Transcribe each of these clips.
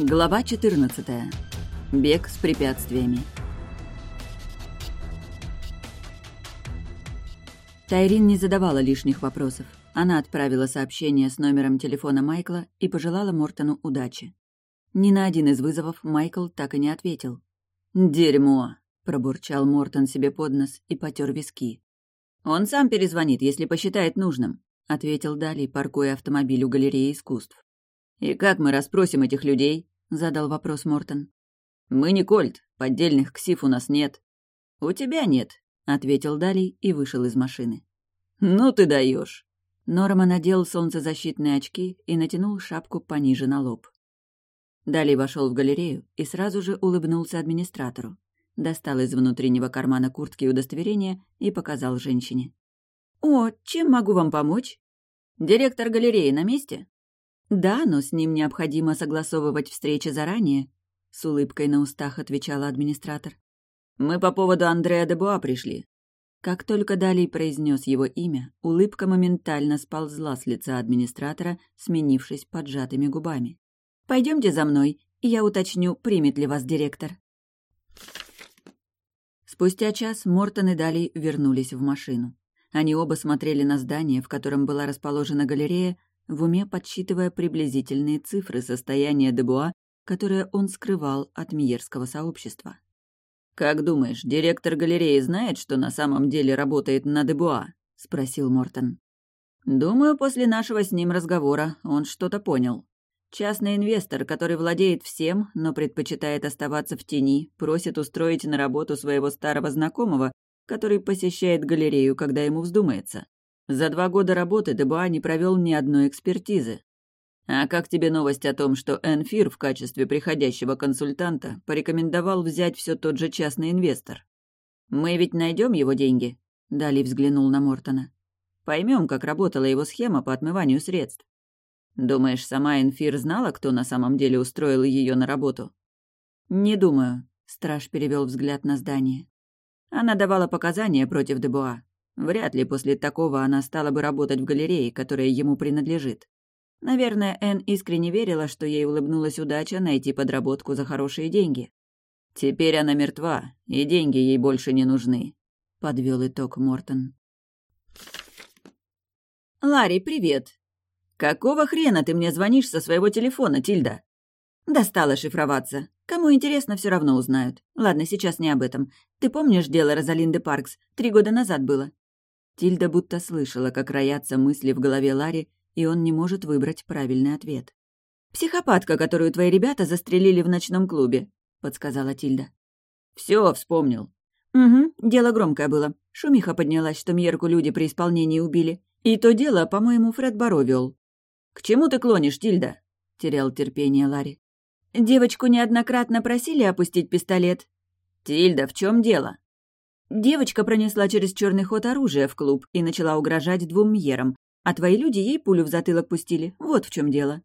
Глава 14. Бег с препятствиями. Тайрин не задавала лишних вопросов. Она отправила сообщение с номером телефона Майкла и пожелала Мортону удачи. Ни на один из вызовов Майкл так и не ответил. «Дерьмо!» — пробурчал Мортон себе под нос и потер виски. «Он сам перезвонит, если посчитает нужным», — ответил Дали, паркуя автомобиль у галереи искусств. «И как мы расспросим этих людей?» — задал вопрос Мортон. «Мы не Кольт, поддельных ксив у нас нет». «У тебя нет», — ответил Дали и вышел из машины. «Ну ты даешь. Норма надел солнцезащитные очки и натянул шапку пониже на лоб. Дали вошел в галерею и сразу же улыбнулся администратору. Достал из внутреннего кармана куртки удостоверение и показал женщине. «О, чем могу вам помочь?» «Директор галереи на месте?» «Да, но с ним необходимо согласовывать встречи заранее», — с улыбкой на устах отвечала администратор. «Мы по поводу Андреа де Буа пришли». Как только Далий произнес его имя, улыбка моментально сползла с лица администратора, сменившись поджатыми губами. Пойдемте за мной, и я уточню, примет ли вас директор». Спустя час Мортон и Далий вернулись в машину. Они оба смотрели на здание, в котором была расположена галерея, в уме подсчитывая приблизительные цифры состояния Дебуа, которое он скрывал от Миерского сообщества. «Как думаешь, директор галереи знает, что на самом деле работает на Дебуа?» — спросил Мортон. «Думаю, после нашего с ним разговора он что-то понял. Частный инвестор, который владеет всем, но предпочитает оставаться в тени, просит устроить на работу своего старого знакомого, который посещает галерею, когда ему вздумается. За два года работы Дебуа не провел ни одной экспертизы. А как тебе новость о том, что Энфир в качестве приходящего консультанта порекомендовал взять все тот же частный инвестор? Мы ведь найдем его деньги? Дали взглянул на Мортона. Поймем, как работала его схема по отмыванию средств. Думаешь, сама Энфир знала, кто на самом деле устроил ее на работу? Не думаю. Страж перевел взгляд на здание. Она давала показания против Дебуа. Вряд ли после такого она стала бы работать в галерее, которая ему принадлежит. Наверное, Энн искренне верила, что ей улыбнулась удача найти подработку за хорошие деньги. Теперь она мертва, и деньги ей больше не нужны, подвел итог Мортон. Ларри, привет. Какого хрена ты мне звонишь со своего телефона, Тильда? Достала шифроваться. Кому интересно, все равно узнают. Ладно, сейчас не об этом. Ты помнишь дело Розалинды Паркс? Три года назад было. Тильда будто слышала, как роятся мысли в голове Ларри, и он не может выбрать правильный ответ. «Психопатка, которую твои ребята застрелили в ночном клубе», — подсказала Тильда. Все, вспомнил». «Угу, дело громкое было. Шумиха поднялась, что Мьерку люди при исполнении убили. И то дело, по-моему, Фред Баро вел». «К чему ты клонишь, Тильда?» — терял терпение Ларри. «Девочку неоднократно просили опустить пистолет». «Тильда, в чем дело?» Девочка пронесла через черный ход оружие в клуб и начала угрожать двум Мьерам, а твои люди ей пулю в затылок пустили. Вот в чем дело».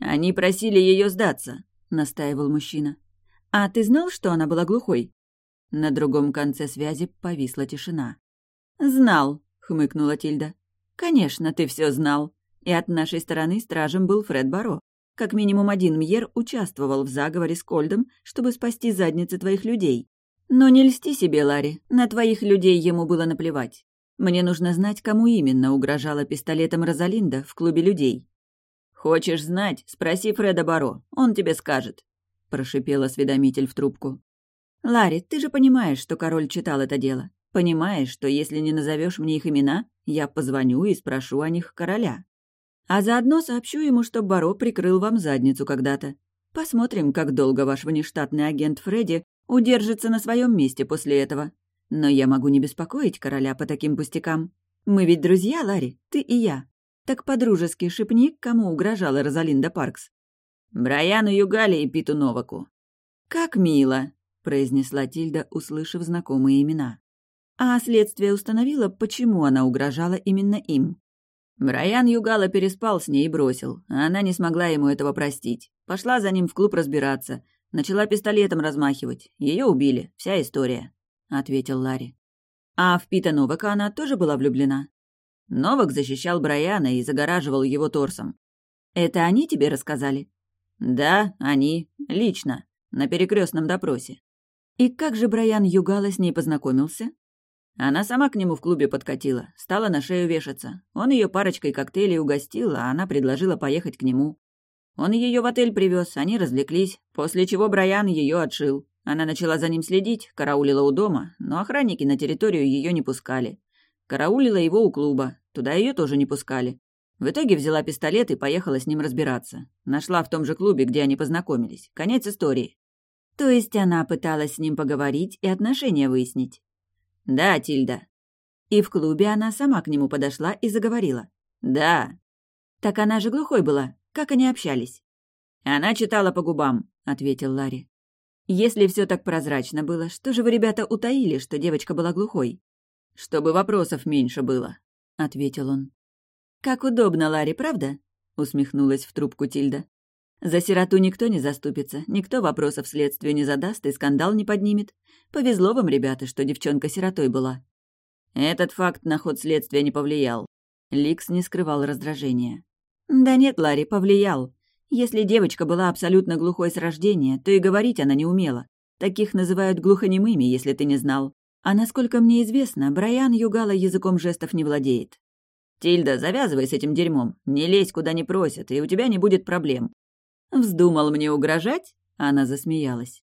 «Они просили ее сдаться», — настаивал мужчина. «А ты знал, что она была глухой?» На другом конце связи повисла тишина. «Знал», — хмыкнула Тильда. «Конечно, ты все знал. И от нашей стороны стражем был Фред Баро. Как минимум один Мьер участвовал в заговоре с Кольдом, чтобы спасти задницы твоих людей. Но не льсти себе, Ларри, на твоих людей ему было наплевать. Мне нужно знать, кому именно угрожала пистолетом Розалинда в клубе людей. «Хочешь знать? Спроси Фреда Баро, он тебе скажет», — прошипел осведомитель в трубку. «Ларри, ты же понимаешь, что король читал это дело. Понимаешь, что если не назовешь мне их имена, я позвоню и спрошу о них короля. А заодно сообщу ему, что Баро прикрыл вам задницу когда-то. Посмотрим, как долго ваш внештатный агент Фредди удержится на своем месте после этого. Но я могу не беспокоить короля по таким пустякам. Мы ведь друзья, Ларри, ты и я. Так по-дружески шепни, кому угрожала Розалинда Паркс. Брайану Югали и Питу Новаку. «Как мило», — произнесла Тильда, услышав знакомые имена. А следствие установило, почему она угрожала именно им. Брайан Югала переспал с ней и бросил, а она не смогла ему этого простить. Пошла за ним в клуб разбираться, Начала пистолетом размахивать. Ее убили. Вся история», — ответил Ларри. «А в Пита Новака она тоже была влюблена?» Новак защищал Брайана и загораживал его торсом. «Это они тебе рассказали?» Да, они. Лично. На перекрестном допросе. И как же Брайан Югала с ней познакомился? Она сама к нему в клубе подкатила, стала на шею вешаться. Он ее парочкой коктейлей угостил, а она предложила поехать к нему. Он ее в отель привез, они развлеклись, после чего Брайан ее отшил. Она начала за ним следить, караулила у дома, но охранники на территорию ее не пускали. Караулила его у клуба, туда ее тоже не пускали. В итоге взяла пистолет и поехала с ним разбираться. Нашла в том же клубе, где они познакомились. Конец истории. То есть она пыталась с ним поговорить и отношения выяснить? Да, Тильда. И в клубе она сама к нему подошла и заговорила. Да. Так она же глухой была. Как они общались? Она читала по губам, ответил Ларри. Если все так прозрачно было, что же вы, ребята, утаили, что девочка была глухой? Чтобы вопросов меньше было, ответил он. Как удобно, Ларри, правда? усмехнулась в трубку Тильда. За сироту никто не заступится, никто вопросов следствию не задаст и скандал не поднимет. Повезло вам, ребята, что девчонка сиротой была. Этот факт на ход следствия не повлиял. Ликс не скрывал раздражения. Да нет, Ларри, повлиял. Если девочка была абсолютно глухой с рождения, то и говорить она не умела. Таких называют глухонемыми, если ты не знал. А насколько мне известно, Брайан Югала языком жестов не владеет. «Тильда, завязывай с этим дерьмом. Не лезь, куда не просят, и у тебя не будет проблем. «Вздумал мне угрожать?» Она засмеялась.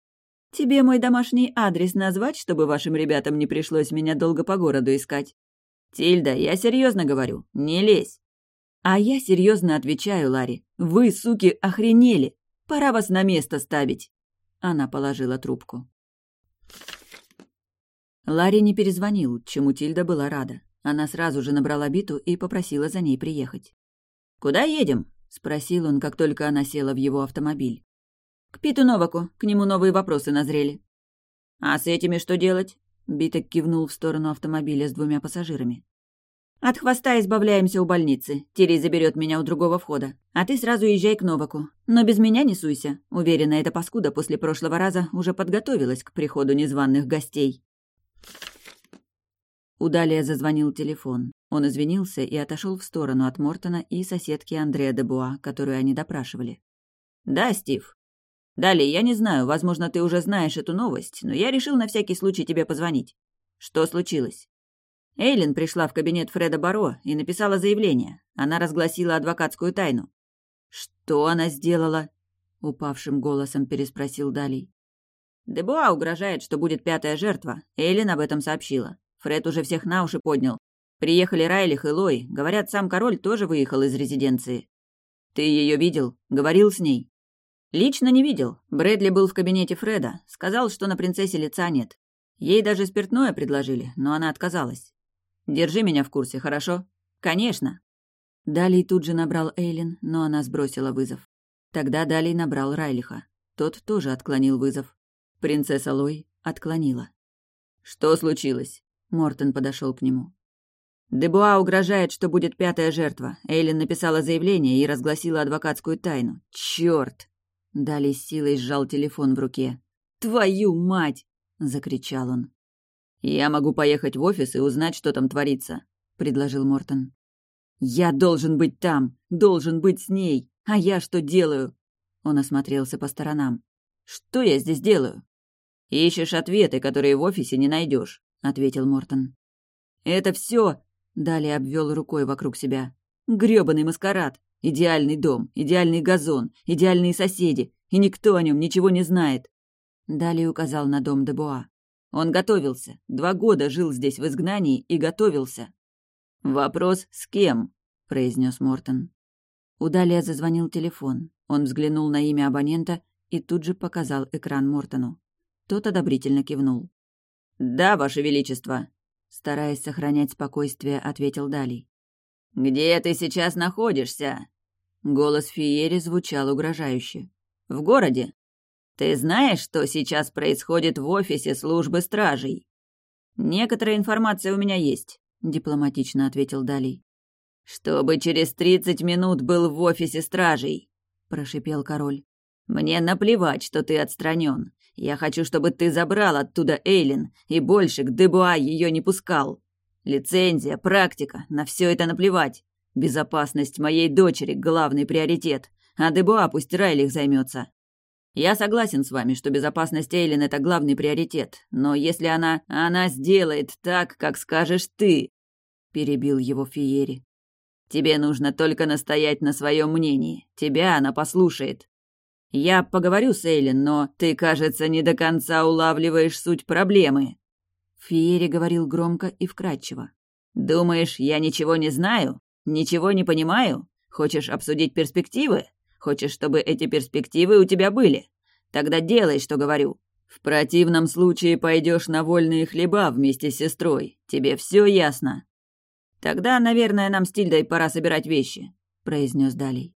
«Тебе мой домашний адрес назвать, чтобы вашим ребятам не пришлось меня долго по городу искать?» «Тильда, я серьезно говорю, не лезь!» «А я серьезно отвечаю, Ларри. Вы, суки, охренели! Пора вас на место ставить!» Она положила трубку. Ларри не перезвонил, чему Тильда была рада. Она сразу же набрала Битку и попросила за ней приехать. «Куда едем?» — спросил он, как только она села в его автомобиль. «К Питу Новаку. К нему новые вопросы назрели». «А с этими что делать?» — Биток кивнул в сторону автомобиля с двумя пассажирами. «От хвоста избавляемся у больницы. Тири заберет меня у другого входа. А ты сразу езжай к Новаку. Но без меня не суйся. Уверена, эта паскуда после прошлого раза уже подготовилась к приходу незваных гостей». У Далия зазвонил телефон. Он извинился и отошел в сторону от Мортона и соседки Андреа де Буа, которую они допрашивали. «Да, Стив. Далее, я не знаю, возможно, ты уже знаешь эту новость, но я решил на всякий случай тебе позвонить. Что случилось?» Эйлин пришла в кабинет Фреда Баро и написала заявление. Она разгласила адвокатскую тайну. «Что она сделала?» — упавшим голосом переспросил Далий. Дебуа угрожает, что будет пятая жертва. Эйлин об этом сообщила. Фред уже всех на уши поднял. Приехали Райлих и Лой. Говорят, сам король тоже выехал из резиденции. Ты ее видел? Говорил с ней? Лично не видел. Брэдли был в кабинете Фреда. Сказал, что на принцессе лица нет. Ей даже спиртное предложили, но она отказалась. Держи меня в курсе, хорошо? Конечно. Далей тут же набрал Эйлин, но она сбросила вызов. Тогда Далей набрал Райлиха. Тот тоже отклонил вызов. Принцесса Лой отклонила. «Что случилось?» Мортон подошел к нему. Дебуа угрожает, что будет пятая жертва. Эйлин написала заявление и разгласила адвокатскую тайну. Черт! Дали силой сжал телефон в руке. «Твою мать!» — закричал он. «Я могу поехать в офис и узнать, что там творится», — предложил Мортон. «Я должен быть там, должен быть с ней. А я что делаю?» Он осмотрелся по сторонам. «Что я здесь делаю?» «Ищешь ответы, которые в офисе не найдешь. — ответил Мортон. «Это все!» — далее обвел рукой вокруг себя. «Грёбаный маскарад! Идеальный дом, идеальный газон, идеальные соседи, и никто о нем ничего не знает!» Далее указал на дом Дебуа. Он готовился. Два года жил здесь в изгнании и готовился. «Вопрос, с кем?» — произнес Мортон. У Далия зазвонил телефон. Он взглянул на имя абонента и тут же показал экран Мортону. Тот одобрительно кивнул. «Да, Ваше Величество», — стараясь сохранять спокойствие, ответил Далий. «Где ты сейчас находишься?» Голос Фиери звучал угрожающе. «В городе. Ты знаешь, что сейчас происходит в офисе службы стражей?» «Некоторая информация у меня есть», — дипломатично ответил Далий. «Чтобы через тридцать минут был в офисе стражей», — прошипел король. «Мне наплевать, что ты отстранен. Я хочу, чтобы ты забрал оттуда Эйлин и больше к Дебуа ее не пускал. Лицензия, практика, на все это наплевать. Безопасность моей дочери — главный приоритет. А Дебуа пусть Райлих займется. Я согласен с вами, что безопасность Эйлин — это главный приоритет, но если она... Она сделает так, как скажешь ты, — перебил его Фиери. Тебе нужно только настоять на своем мнении. Тебя она послушает. Я поговорю с Эйлин, но ты, кажется, не до конца улавливаешь суть проблемы. Фиери говорил громко и вкрадчиво. Думаешь, я ничего не знаю? Ничего не понимаю? Хочешь обсудить перспективы? Хочешь, чтобы эти перспективы у тебя были? Тогда делай, что говорю. В противном случае пойдешь на вольные хлеба вместе с сестрой. Тебе все ясно. Тогда, наверное, нам с Тильдой пора собирать вещи, произнес Далей.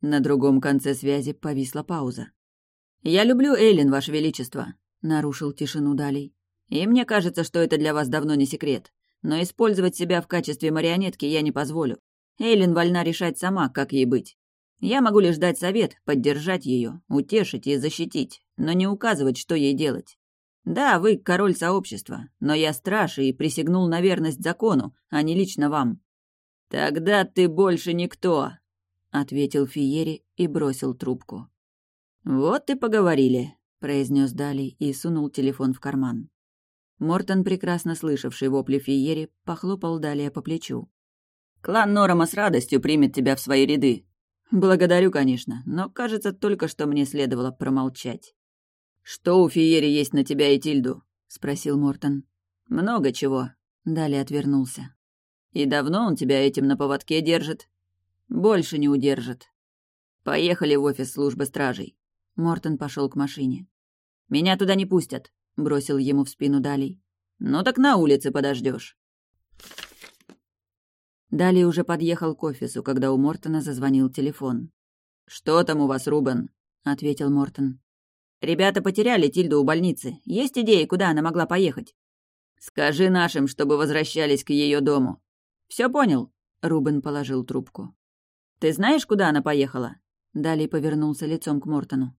На другом конце связи повисла пауза. «Я люблю Эйлин, Ваше Величество», — нарушил тишину Далей. «И мне кажется, что это для вас давно не секрет. Но использовать себя в качестве марионетки я не позволю. Эйлин вольна решать сама, как ей быть. Я могу лишь дать совет, поддержать ее, утешить и защитить, но не указывать, что ей делать. Да, вы король сообщества, но я страж и присягнул на верность закону, а не лично вам. Тогда ты больше никто, ответил Фиери и бросил трубку. Вот и поговорили, произнес Дали и сунул телефон в карман. Мортон, прекрасно слышавший вопли Фиери, похлопал Далия по плечу. «Клан Норома с радостью примет тебя в свои ряды. «Благодарю, конечно, но, кажется, только что мне следовало промолчать». «Что у Фиери есть на тебя и Тильду?» — спросил Мортон. «Много чего», — далее отвернулся. «И давно он тебя этим на поводке держит?» «Больше не удержит». «Поехали в офис службы стражей». Мортон пошел к машине. «Меня туда не пустят», — бросил ему в спину Далей. «Ну так на улице подождешь. Далее уже подъехал к офису, когда у Мортона зазвонил телефон. «Что там у вас, Рубен?» — ответил Мортон. «Ребята потеряли Тильду у больницы. Есть идеи, куда она могла поехать?» «Скажи нашим, чтобы возвращались к ее дому». «Все понял?» — Рубен положил трубку. «Ты знаешь, куда она поехала?» Далее повернулся лицом к Мортону.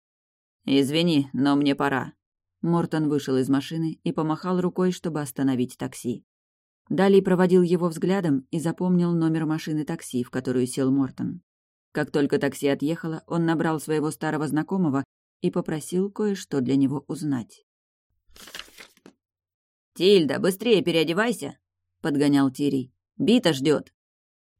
«Извини, но мне пора». Мортон вышел из машины и помахал рукой, чтобы остановить такси. Далее проводил его взглядом и запомнил номер машины такси, в которую сел Мортон. Как только такси отъехало, он набрал своего старого знакомого и попросил кое-что для него узнать. «Тильда, быстрее переодевайся!» — подгонял Тирий. «Бита ждет!»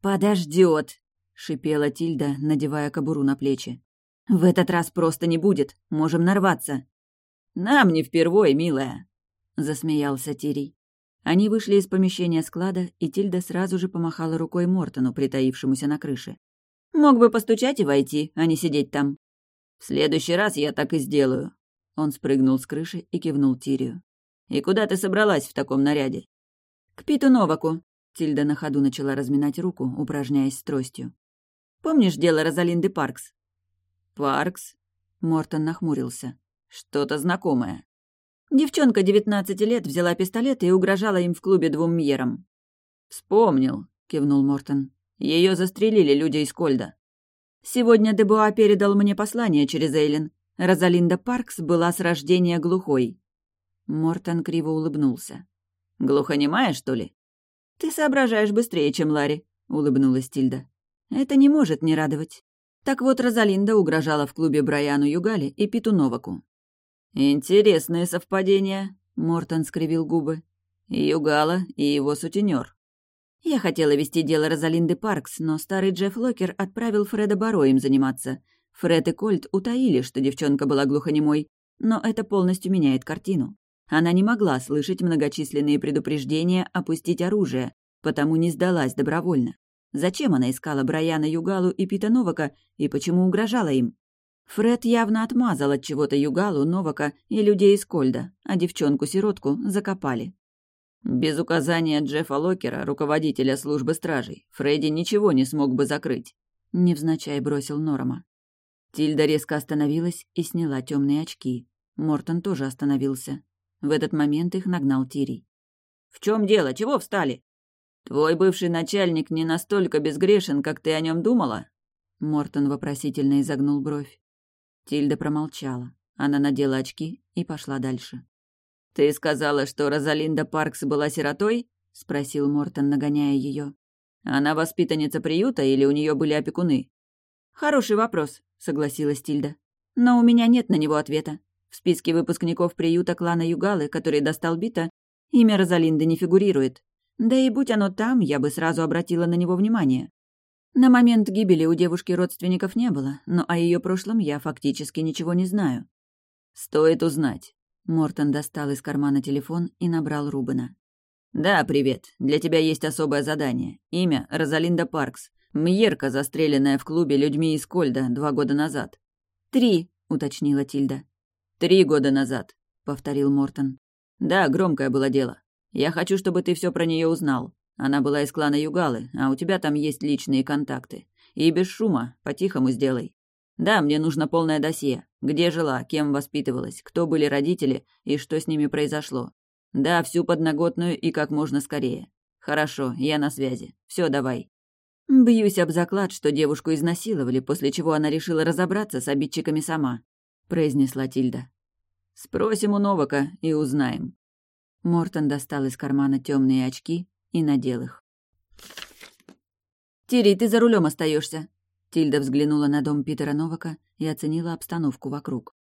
«Подождет!» — шипела Тильда, надевая кобуру на плечи. «В этот раз просто не будет. Можем нарваться». «Нам не впервой, милая!» — засмеялся Тирий. Они вышли из помещения склада, и Тильда сразу же помахала рукой Мортону, притаившемуся на крыше. «Мог бы постучать и войти, а не сидеть там». «В следующий раз я так и сделаю». Он спрыгнул с крыши и кивнул Тирию. «И куда ты собралась в таком наряде?» «К Питу Новаку». Тильда на ходу начала разминать руку, упражняясь с тростью. «Помнишь дело Розалинды Паркс?» «Паркс?» Мортон нахмурился. «Что-то знакомое». Девчонка 19 лет взяла пистолет и угрожала им в клубе двум Мьерам. «Вспомнил», — кивнул Мортон. Ее застрелили люди из Кольда. Сегодня Дебуа передал мне послание через Эйлин. Розалинда Паркс была с рождения глухой. Мортон криво улыбнулся. «Глухонемая, что ли?» «Ты соображаешь быстрее, чем Ларри», — улыбнулась Тильда. «Это не может не радовать». Так вот, Розалинда угрожала в клубе Брайану Югали и Питу Новаку. «Интересные совпадения», — Мортон скривил губы. «Югала и его сутенер. Я хотела вести дело Розалинды Паркс, но старый Джефф Локер отправил Фреда Баро им заниматься. Фред и Кольт утаили, что девчонка была глухонемой, но это полностью меняет картину. Она не могла слышать многочисленные предупреждения опустить оружие, потому не сдалась добровольно. Зачем она искала Брайана Югалу и Пита Новака и почему угрожала им? Фред явно отмазал от чего-то Югалу, Новака и людей из Кольда, а девчонку-сиротку закопали. Без указания Джеффа Локера, руководителя службы стражей, Фредди ничего не смог бы закрыть. Невзначай бросил Норма. Тильда резко остановилась и сняла темные очки. Мортон тоже остановился. В этот момент их нагнал Тирий. «В чем дело? Чего встали?» «Твой бывший начальник не настолько безгрешен, как ты о нем думала?» Мортон вопросительно изогнул бровь. Тильда промолчала. Она надела очки и пошла дальше. «Ты сказала, что Розалинда Паркс была сиротой?» — спросил Мортон, нагоняя ее. «Она воспитанница приюта или у нее были опекуны?» «Хороший вопрос», — согласилась Тильда. «Но у меня нет на него ответа. В списке выпускников приюта клана Югалы, который достал Бита, имя Розалинды не фигурирует. Да и будь оно там, я бы сразу обратила на него внимание. На момент гибели у девушки родственников не было, но о ее прошлом я фактически ничего не знаю. «Стоит узнать». Мортон достал из кармана телефон и набрал Рубена. «Да, привет. Для тебя есть особое задание. Имя — Розалинда Паркс. Мьерка, застреленная в клубе людьми из Кольда два года назад». «Три», — уточнила Тильда. «Три года назад», — повторил Мортон. «Да, громкое было дело. Я хочу, чтобы ты все про нее узнал. Она была из клана Югалы, а у тебя там есть личные контакты. И без шума, по-тихому сделай. Да, мне нужно полное досье. Где жила, кем воспитывалась, кто были родители и что с ними произошло. Да, всю подноготную и как можно скорее. Хорошо, я на связи. Все, давай. Бьюсь об заклад, что девушку изнасиловали, после чего она решила разобраться с обидчиками сама, произнесла Тильда. Спросим у Новака и узнаем. Мортон достал из кармана темные очки и надел их. «Тири, ты за рулем остаешься. Тильда взглянула на дом Питера Новака и оценила обстановку вокруг.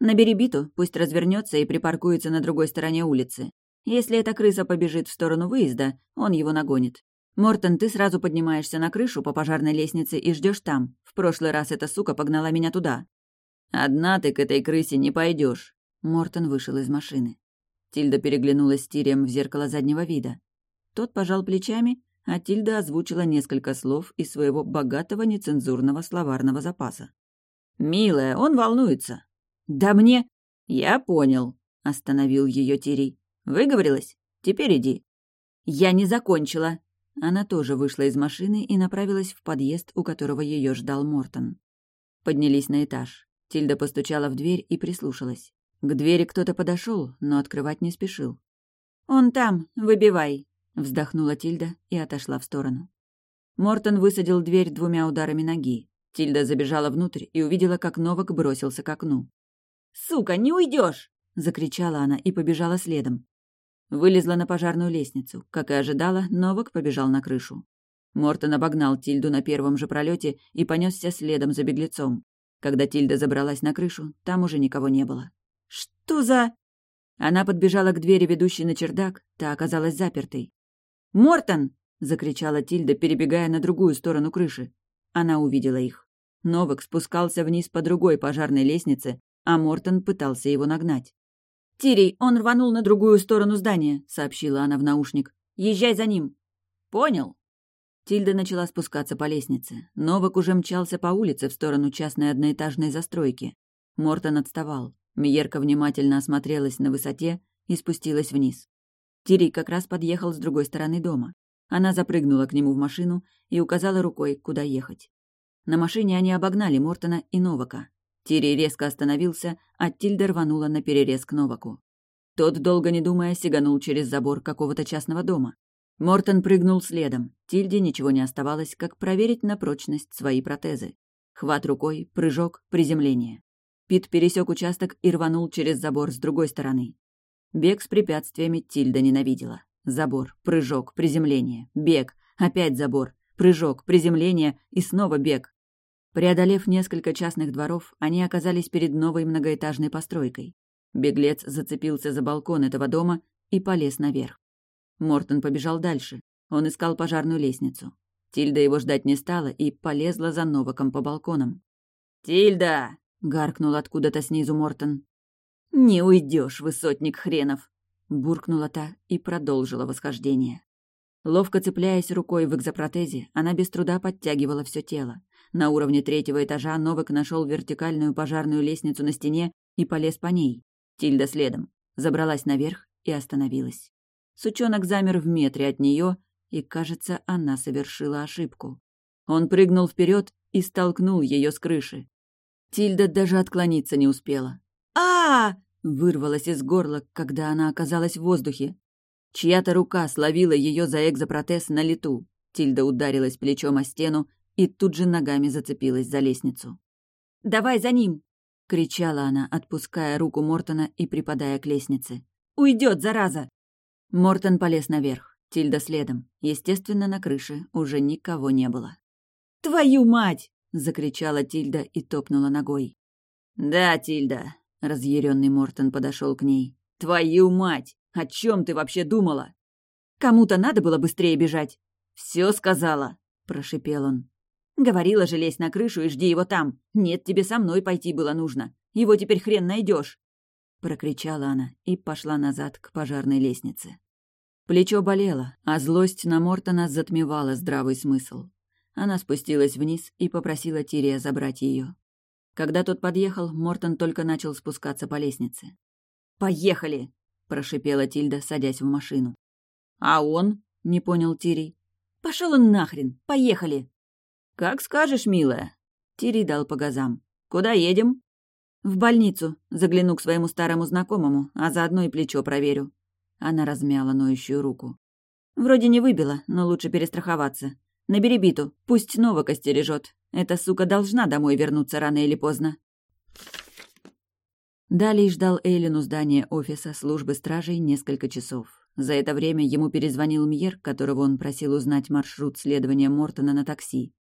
«Набери биту, пусть развернется и припаркуется на другой стороне улицы. Если эта крыса побежит в сторону выезда, он его нагонит. Мортон, ты сразу поднимаешься на крышу по пожарной лестнице и ждешь там. В прошлый раз эта сука погнала меня туда». «Одна ты к этой крысе не пойдешь. Мортон вышел из машины. Тильда переглянулась с Тирием в зеркало заднего вида. Тот пожал плечами а Тильда озвучила несколько слов из своего богатого нецензурного словарного запаса. «Милая, он волнуется». «Да мне...» «Я понял», — остановил ее Тирий. «Выговорилась? Теперь иди». «Я не закончила». Она тоже вышла из машины и направилась в подъезд, у которого ее ждал Мортон. Поднялись на этаж. Тильда постучала в дверь и прислушалась. К двери кто-то подошел, но открывать не спешил. «Он там, выбивай», Вздохнула Тильда и отошла в сторону. Мортон высадил дверь двумя ударами ноги. Тильда забежала внутрь и увидела, как Новак бросился к окну. «Сука, не уйдешь! закричала она и побежала следом. Вылезла на пожарную лестницу. Как и ожидала, Новак побежал на крышу. Мортон обогнал Тильду на первом же пролете и понесся следом за беглецом. Когда Тильда забралась на крышу, там уже никого не было. «Что за...» Она подбежала к двери, ведущей на чердак, та оказалась запертой. «Мортон!» — закричала Тильда, перебегая на другую сторону крыши. Она увидела их. Новак спускался вниз по другой пожарной лестнице, а Мортон пытался его нагнать. «Тирий, он рванул на другую сторону здания», — сообщила она в наушник. «Езжай за ним». «Понял». Тильда начала спускаться по лестнице. Новак уже мчался по улице в сторону частной одноэтажной застройки. Мортон отставал. Миерка внимательно осмотрелась на высоте и спустилась вниз. Тири как раз подъехал с другой стороны дома. Она запрыгнула к нему в машину и указала рукой, куда ехать. На машине они обогнали Мортона и Новака. Тири резко остановился, а Тильда рванула на перерез к Новаку. Тот, долго не думая, сиганул через забор какого-то частного дома. Мортон прыгнул следом. Тильде ничего не оставалось, как проверить на прочность свои протезы. Хват рукой, прыжок, приземление. Пит пересек участок и рванул через забор с другой стороны. Бег с препятствиями Тильда ненавидела. Забор, прыжок, приземление, бег, опять забор, прыжок, приземление и снова бег. Преодолев несколько частных дворов, они оказались перед новой многоэтажной постройкой. Беглец зацепился за балкон этого дома и полез наверх. Мортон побежал дальше. Он искал пожарную лестницу. Тильда его ждать не стала и полезла за Новаком по балконам. «Тильда!» — гаркнул откуда-то снизу Мортон. «Не уйдешь, высотник хренов!» — буркнула та и продолжила восхождение. Ловко цепляясь рукой в экзопротезе, она без труда подтягивала все тело. На уровне третьего этажа Новак нашел вертикальную пожарную лестницу на стене и полез по ней. Тильда следом. Забралась наверх и остановилась. Сучонок замер в метре от нее, и, кажется, она совершила ошибку. Он прыгнул вперед и столкнул ее с крыши. Тильда даже отклониться не успела а, вырвалась из горла, когда она оказалась в воздухе. Чья-то рука словила ее за экзопротез на лету. Тильда ударилась плечом о стену и тут же ногами зацепилась за лестницу. «Давай за ним!» — кричала она, отпуская руку Мортона и припадая к лестнице. «Уйдет, зараза!» Мортон полез наверх, Тильда следом. Естественно, на крыше уже никого не было. «Твою мать!» — закричала Тильда и топнула ногой. «Да, Тильда», — разъяренный Мортон подошел к ней. «Твою мать! О чем ты вообще думала?» «Кому-то надо было быстрее бежать». «Все сказала», — прошипел он. «Говорила же, лезь на крышу и жди его там. Нет, тебе со мной пойти было нужно. Его теперь хрен найдешь. Прокричала она и пошла назад к пожарной лестнице. Плечо болело, а злость на Мортона затмевала здравый смысл. Она спустилась вниз и попросила Тирия забрать ее. Когда тот подъехал, Мортон только начал спускаться по лестнице. «Поехали!» – прошипела Тильда, садясь в машину. «А он?» – не понял Тирий. «Пошел он нахрен! Поехали!» «Как скажешь, милая!» Тирий дал по газам. «Куда едем?» «В больницу. Загляну к своему старому знакомому, а заодно и плечо проверю». Она размяла ноющую руку. «Вроде не выбила, но лучше перестраховаться. Набери биту, пусть Новака стережет. Эта сука должна домой вернуться рано или поздно». Далее ждал Эйлин у здания офиса службы стражей несколько часов. За это время ему перезвонил Мьер, которого он просил узнать маршрут следования Мортона на такси.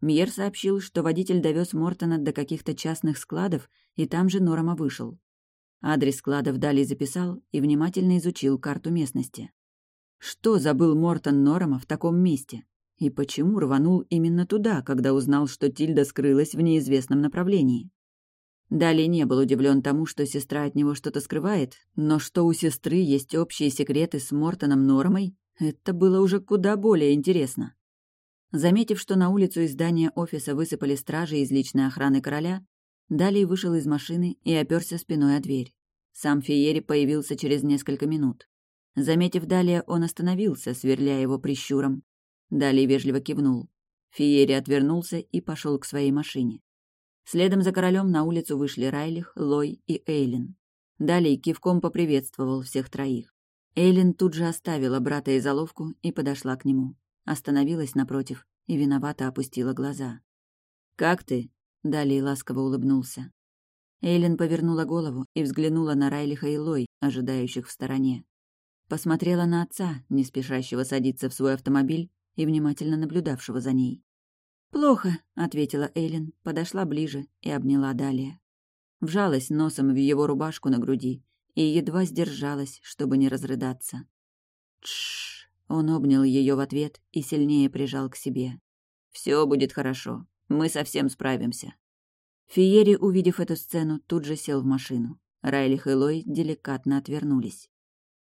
Мьер сообщил, что водитель довез Мортона до каких-то частных складов, и там же Норома вышел. Адрес складов Дали записал и внимательно изучил карту местности. Что забыл Мортон Норома в таком месте? И почему рванул именно туда, когда узнал, что Тильда скрылась в неизвестном направлении? Дали не был удивлен тому, что сестра от него что-то скрывает, но что у сестры есть общие секреты с Мортоном Нормой, это было уже куда более интересно. Заметив, что на улицу из здания офиса высыпали стражи из личной охраны короля, Далее вышел из машины и оперся спиной о дверь. Сам Фиери появился через несколько минут. Заметив Далее, он остановился, сверляя его прищуром. Далее вежливо кивнул. Фиери отвернулся и пошел к своей машине. Следом за королем на улицу вышли Райлих, Лой и Эйлин. Далее кивком поприветствовал всех троих. Эйлин тут же оставила брата и заловку и подошла к нему. Остановилась напротив и виновато опустила глаза. «Как ты?» — Далее ласково улыбнулся. Эйлин повернула голову и взглянула на Райлиха и Лой, ожидающих в стороне. Посмотрела на отца, не спешащего садиться в свой автомобиль и внимательно наблюдавшего за ней. «Плохо», — ответила Эйлин, подошла ближе и обняла Далия. Вжалась носом в его рубашку на груди и едва сдержалась, чтобы не разрыдаться. Тш! Он обнял ее в ответ и сильнее прижал к себе. Все будет хорошо. Мы совсем справимся. Фиери, увидев эту сцену, тут же сел в машину. Райлих и Лой деликатно отвернулись.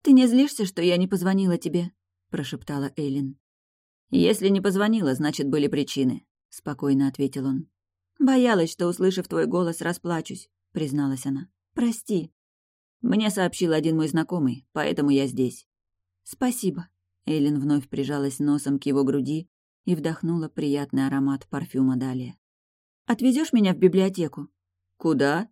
«Ты не злишься, что я не позвонила тебе?» – прошептала Эйлин. «Если не позвонила, значит, были причины. — спокойно ответил он. «Боялась, что, услышав твой голос, расплачусь», — призналась она. «Прости». «Мне сообщил один мой знакомый, поэтому я здесь». «Спасибо». Эйлин вновь прижалась носом к его груди и вдохнула приятный аромат парфюма далее. «Отвезешь меня в библиотеку?» «Куда?»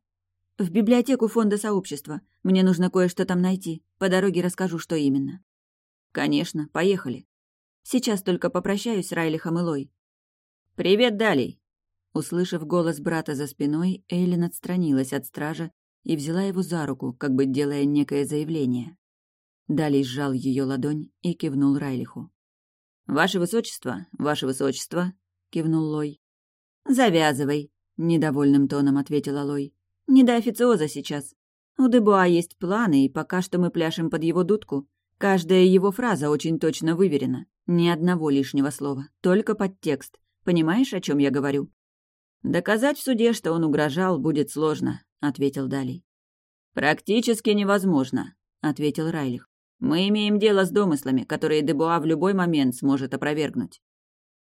«В библиотеку фонда сообщества. Мне нужно кое-что там найти. По дороге расскажу, что именно». «Конечно, поехали». «Сейчас только попрощаюсь с Райлихом и Лой. «Привет, Далей!» Услышав голос брата за спиной, Эйлин отстранилась от стража и взяла его за руку, как бы делая некое заявление. Далей сжал ее ладонь и кивнул Райлиху. «Ваше высочество, ваше высочество!» — кивнул Лой. «Завязывай!» — недовольным тоном ответила Лой. «Не до официоза сейчас. У Дебуа есть планы, и пока что мы пляшем под его дудку. Каждая его фраза очень точно выверена. Ни одного лишнего слова, только подтекст. Понимаешь, о чем я говорю?» «Доказать в суде, что он угрожал, будет сложно», — ответил Далей. «Практически невозможно», — ответил Райлих. «Мы имеем дело с домыслами, которые Дебуа в любой момент сможет опровергнуть».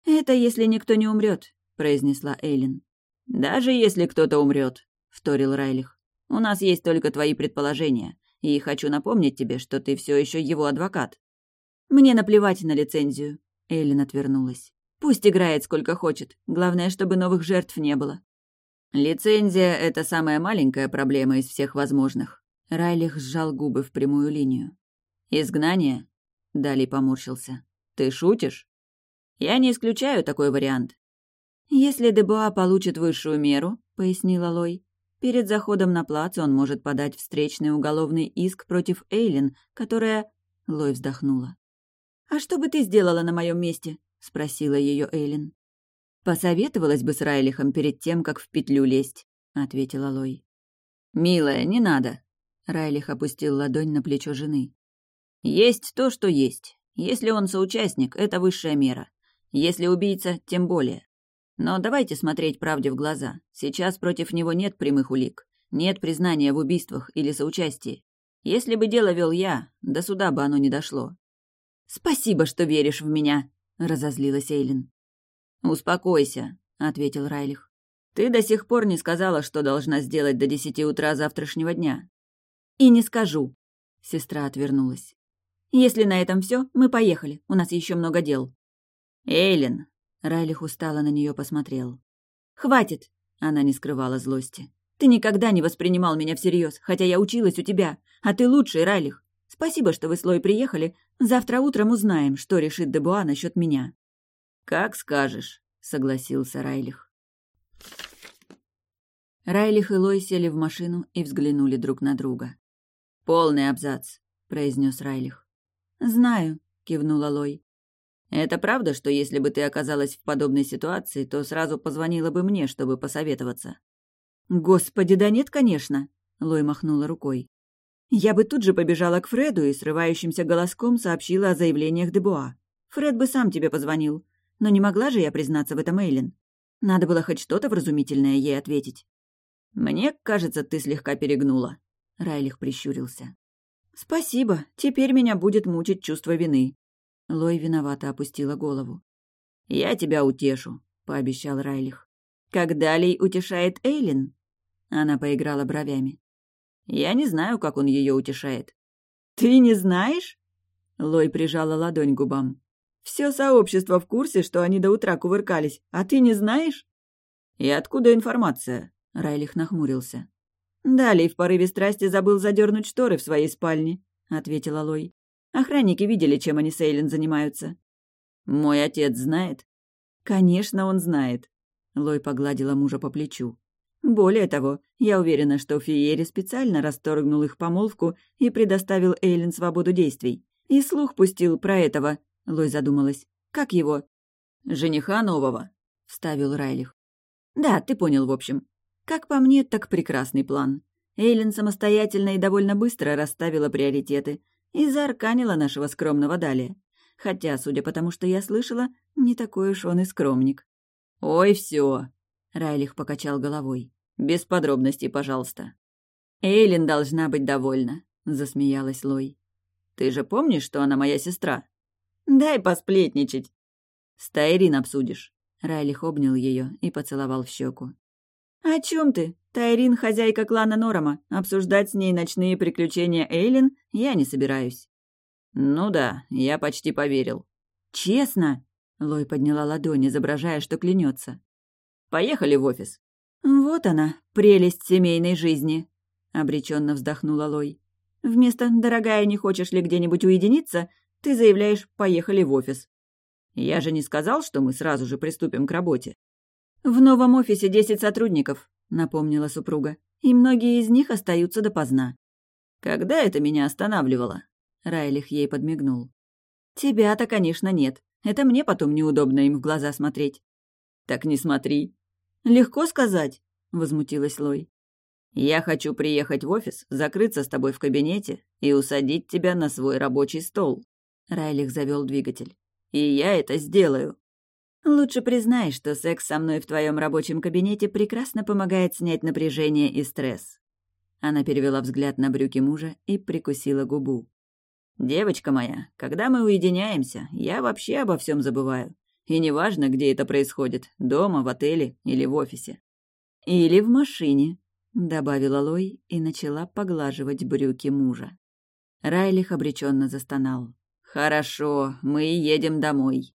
«Это если никто не умрет», — произнесла Эйлин. «Даже если кто-то умрет», — вторил Райлих. «У нас есть только твои предположения, и хочу напомнить тебе, что ты все еще его адвокат». «Мне наплевать на лицензию», — Эйлин отвернулась. Пусть играет сколько хочет. Главное, чтобы новых жертв не было. Лицензия — это самая маленькая проблема из всех возможных. Райлих сжал губы в прямую линию. «Изгнание?» — Дали поморщился. «Ты шутишь?» «Я не исключаю такой вариант». «Если Дебуа получит высшую меру», — пояснила Лой, «перед заходом на плац он может подать встречный уголовный иск против Эйлин, которая...» Лой вздохнула. «А что бы ты сделала на моем месте?» — спросила ее Эйлин. «Посоветовалась бы с Райлихом перед тем, как в петлю лезть», — ответила Лой. «Милая, не надо», — Райлих опустил ладонь на плечо жены. «Есть то, что есть. Если он соучастник, это высшая мера. Если убийца, тем более. Но давайте смотреть правде в глаза. Сейчас против него нет прямых улик. Нет признания в убийствах или соучастии. Если бы дело вел я, до суда бы оно не дошло. «Спасибо, что веришь в меня», — разозлилась Эйлин. «Успокойся», — ответил Райлих. «Ты до сих пор не сказала, что должна сделать до десяти утра завтрашнего дня». «И не скажу», — сестра отвернулась. «Если на этом все, мы поехали. У нас еще много дел». «Эйлин», — Райлих устало на нее посмотрел. «Хватит», — она не скрывала злости. «Ты никогда не воспринимал меня всерьез, хотя я училась у тебя, а ты лучший, Райлих. Спасибо, что вы с Лой приехали. Завтра утром узнаем, что решит Дебуа насчет меня». «Как скажешь», — согласился Райлих. Райлих и Лой сели в машину и взглянули друг на друга. «Полный абзац», — произнес Райлих. «Знаю», — кивнула Лой. «Это правда, что если бы ты оказалась в подобной ситуации, то сразу позвонила бы мне, чтобы посоветоваться?» «Господи, да нет, конечно», — Лой махнула рукой. «Я бы тут же побежала к Фреду и срывающимся голоском сообщила о заявлениях Дебуа. Фред бы сам тебе позвонил. Но не могла же я признаться в этом Эйлин. Надо было хоть что-то вразумительное ей ответить». «Мне кажется, ты слегка перегнула», — Райлих прищурился. «Спасибо. Теперь меня будет мучить чувство вины». Лой виновато опустила голову. «Я тебя утешу», — пообещал Райлих. «Как Далей утешает Эйлин?» Она поиграла бровями. «Я не знаю, как он ее утешает». «Ты не знаешь?» Лой прижала ладонь губам. «Все сообщество в курсе, что они до утра кувыркались, а ты не знаешь?» «И откуда информация?» Райлих нахмурился. «Далее в порыве страсти забыл задернуть шторы в своей спальне», — ответила Лой. «Охранники видели, чем они с Эйлен занимаются». «Мой отец знает?» «Конечно, он знает», — Лой погладила мужа по плечу. «Более того, я уверена, что Фиери специально расторгнул их помолвку и предоставил Эйлен свободу действий. И слух пустил про этого», — Лой задумалась. «Как его?» «Жениха нового», — вставил Райлих. «Да, ты понял, в общем. Как по мне, так прекрасный план. Эйлин самостоятельно и довольно быстро расставила приоритеты и заарканила нашего скромного далее. Хотя, судя по тому, что я слышала, не такой уж он и скромник. «Ой, все, Райлих покачал головой. «Без подробностей, пожалуйста». «Эйлин должна быть довольна», — засмеялась Лой. «Ты же помнишь, что она моя сестра?» «Дай посплетничать». «С Тайрин обсудишь». Райлих обнял ее и поцеловал в щеку. «О чем ты? Тайрин — хозяйка клана Норома. Обсуждать с ней ночные приключения Эйлин я не собираюсь». «Ну да, я почти поверил». «Честно?» — Лой подняла ладонь, изображая, что клянется. «Поехали в офис». «Вот она, прелесть семейной жизни», — обреченно вздохнула Лой. «Вместо «дорогая, не хочешь ли где-нибудь уединиться?» ты заявляешь «поехали в офис». Я же не сказал, что мы сразу же приступим к работе. «В новом офисе десять сотрудников», — напомнила супруга, «и многие из них остаются допоздна». «Когда это меня останавливало?» — Райлих ей подмигнул. «Тебя-то, конечно, нет. Это мне потом неудобно им в глаза смотреть». «Так не смотри». «Легко сказать», — возмутилась Лой. «Я хочу приехать в офис, закрыться с тобой в кабинете и усадить тебя на свой рабочий стол». Райлих завел двигатель. «И я это сделаю». Лучше признай, что секс со мной в твоем рабочем кабинете прекрасно помогает снять напряжение и стресс. Она перевела взгляд на брюки мужа и прикусила губу. «Девочка моя, когда мы уединяемся, я вообще обо всем забываю. И неважно, где это происходит, дома, в отеле или в офисе. Или в машине», — добавила Лой и начала поглаживать брюки мужа. Райлих обреченно застонал. «Хорошо, мы едем домой».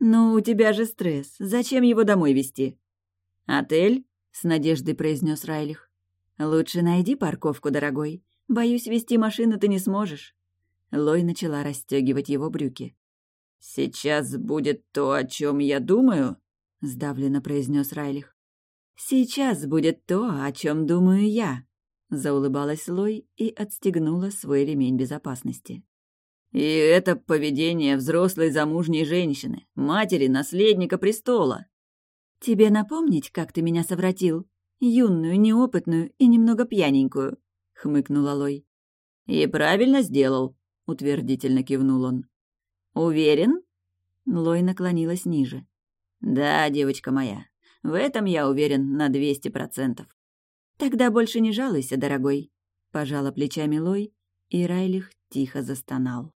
«Ну, у тебя же стресс. Зачем его домой везти?» «Отель?» — с надеждой произнес Райлих. «Лучше найди парковку, дорогой. Боюсь, вести машину ты не сможешь». Лой начала расстегивать его брюки. «Сейчас будет то, о чем я думаю», — сдавленно произнес Райлих. «Сейчас будет то, о чем думаю я», — заулыбалась Лой и отстегнула свой ремень безопасности. И это поведение взрослой замужней женщины, матери наследника престола. «Тебе напомнить, как ты меня совратил? Юную, неопытную и немного пьяненькую», — хмыкнула Лой. «И правильно сделал», — утвердительно кивнул он. «Уверен?» Лой наклонилась ниже. «Да, девочка моя, в этом я уверен на двести процентов». «Тогда больше не жалуйся, дорогой», — пожала плечами Лой, и Райлих тихо застонал.